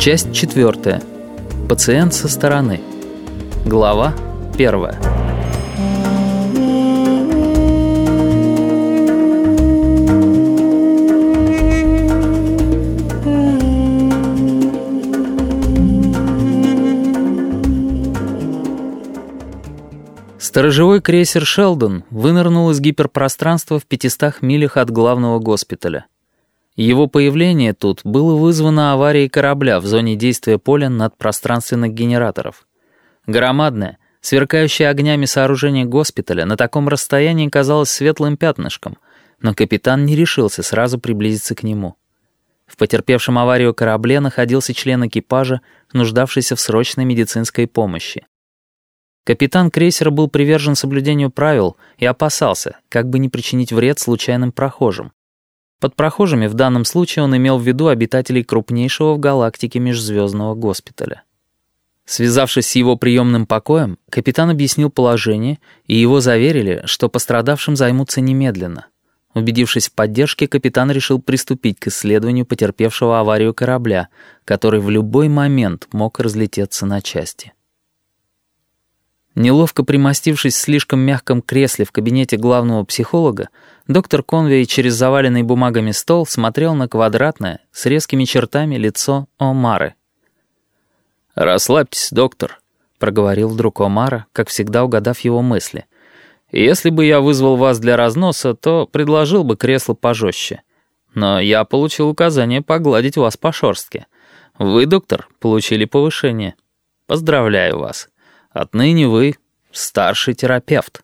Часть четвертая. Пациент со стороны. Глава первая. Сторожевой крейсер «Шелдон» вынырнул из гиперпространства в 500 милях от главного госпиталя. Его появление тут было вызвано аварией корабля в зоне действия поля надпространственных генераторов. Громадное, сверкающее огнями сооружение госпиталя на таком расстоянии казалось светлым пятнышком, но капитан не решился сразу приблизиться к нему. В потерпевшем аварию корабле находился член экипажа, нуждавшийся в срочной медицинской помощи. Капитан крейсера был привержен соблюдению правил и опасался, как бы не причинить вред случайным прохожим. Под прохожими в данном случае он имел в виду обитателей крупнейшего в галактике межзвездного госпиталя. Связавшись с его приемным покоем, капитан объяснил положение, и его заверили, что пострадавшим займутся немедленно. Убедившись в поддержке, капитан решил приступить к исследованию потерпевшего аварию корабля, который в любой момент мог разлететься на части. Неловко примостившись в слишком мягком кресле в кабинете главного психолога, доктор Конвей через заваленный бумагами стол смотрел на квадратное, с резкими чертами лицо Омары. «Расслабьтесь, доктор», — проговорил вдруг Омара, как всегда угадав его мысли. «Если бы я вызвал вас для разноса, то предложил бы кресло пожестче. Но я получил указание погладить вас по шорстке. Вы, доктор, получили повышение. Поздравляю вас». Отныне вы старший терапевт».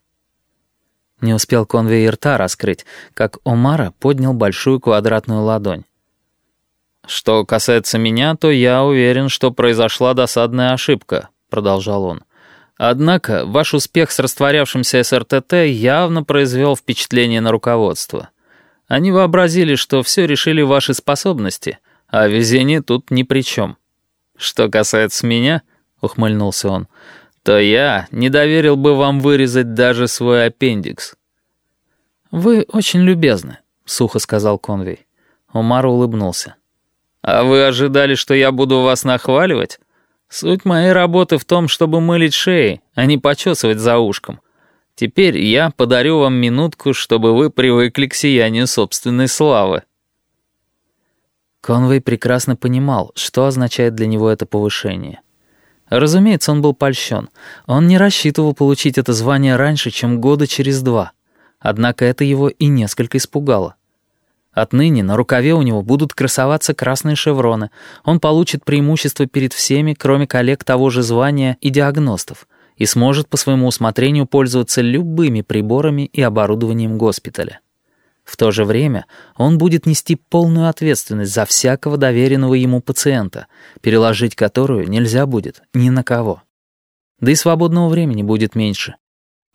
Не успел конвейер рта раскрыть, как Омара поднял большую квадратную ладонь. «Что касается меня, то я уверен, что произошла досадная ошибка», — продолжал он. «Однако ваш успех с растворявшимся СРТТ явно произвел впечатление на руководство. Они вообразили, что все решили ваши способности, а везение тут ни при чем. Что касается меня», — ухмыльнулся он, — то я не доверил бы вам вырезать даже свой аппендикс». «Вы очень любезны», — сухо сказал Конвей. Умар улыбнулся. «А вы ожидали, что я буду вас нахваливать? Суть моей работы в том, чтобы мылить шеи, а не почесывать за ушком. Теперь я подарю вам минутку, чтобы вы привыкли к сиянию собственной славы». Конвей прекрасно понимал, что означает для него это повышение. Разумеется, он был польщен. Он не рассчитывал получить это звание раньше, чем года через два. Однако это его и несколько испугало. Отныне на рукаве у него будут красоваться красные шевроны. Он получит преимущество перед всеми, кроме коллег того же звания и диагностов, и сможет по своему усмотрению пользоваться любыми приборами и оборудованием госпиталя. В то же время он будет нести полную ответственность за всякого доверенного ему пациента, переложить которую нельзя будет ни на кого. Да и свободного времени будет меньше.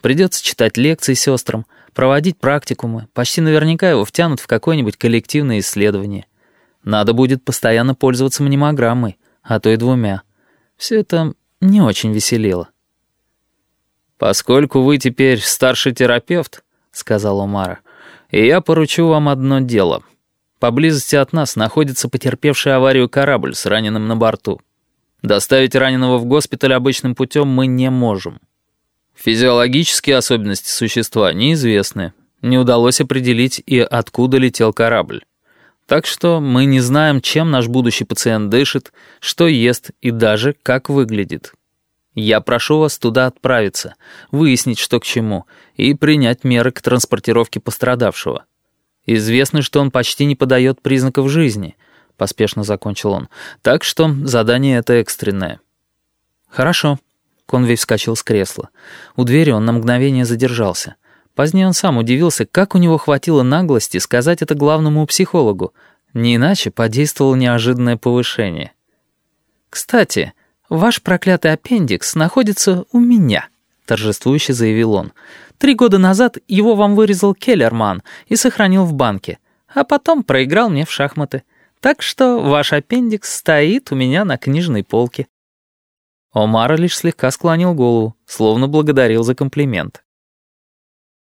Придется читать лекции сестрам, проводить практикумы, почти наверняка его втянут в какое-нибудь коллективное исследование. Надо будет постоянно пользоваться мнемограммой, а то и двумя. Все это не очень веселило. «Поскольку вы теперь старший терапевт», — сказал Омара, — я поручу вам одно дело. Поблизости от нас находится потерпевший аварию корабль с раненым на борту. Доставить раненого в госпиталь обычным путем мы не можем. Физиологические особенности существа неизвестны. Не удалось определить и откуда летел корабль. Так что мы не знаем, чем наш будущий пациент дышит, что ест и даже как выглядит. Я прошу вас туда отправиться, выяснить, что к чему, и принять меры к транспортировке пострадавшего. Известно, что он почти не подает признаков жизни, поспешно закончил он, так что задание это экстренное. Хорошо. Конвей вскочил с кресла. У двери он на мгновение задержался. Позднее он сам удивился, как у него хватило наглости сказать это главному психологу. Не иначе подействовало неожиданное повышение. «Кстати», «Ваш проклятый аппендикс находится у меня», — торжествующе заявил он. «Три года назад его вам вырезал Келлерман и сохранил в банке, а потом проиграл мне в шахматы. Так что ваш аппендикс стоит у меня на книжной полке». Омара лишь слегка склонил голову, словно благодарил за комплимент.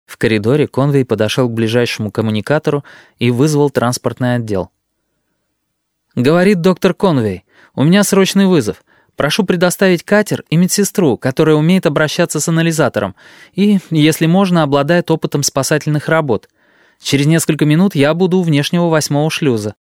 В коридоре Конвей подошел к ближайшему коммуникатору и вызвал транспортный отдел. «Говорит доктор Конвей, У меня срочный вызов. Прошу предоставить катер и медсестру, которая умеет обращаться с анализатором и, если можно, обладает опытом спасательных работ. Через несколько минут я буду у внешнего восьмого шлюза».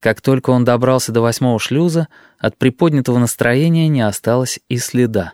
Как только он добрался до восьмого шлюза, от приподнятого настроения не осталось и следа.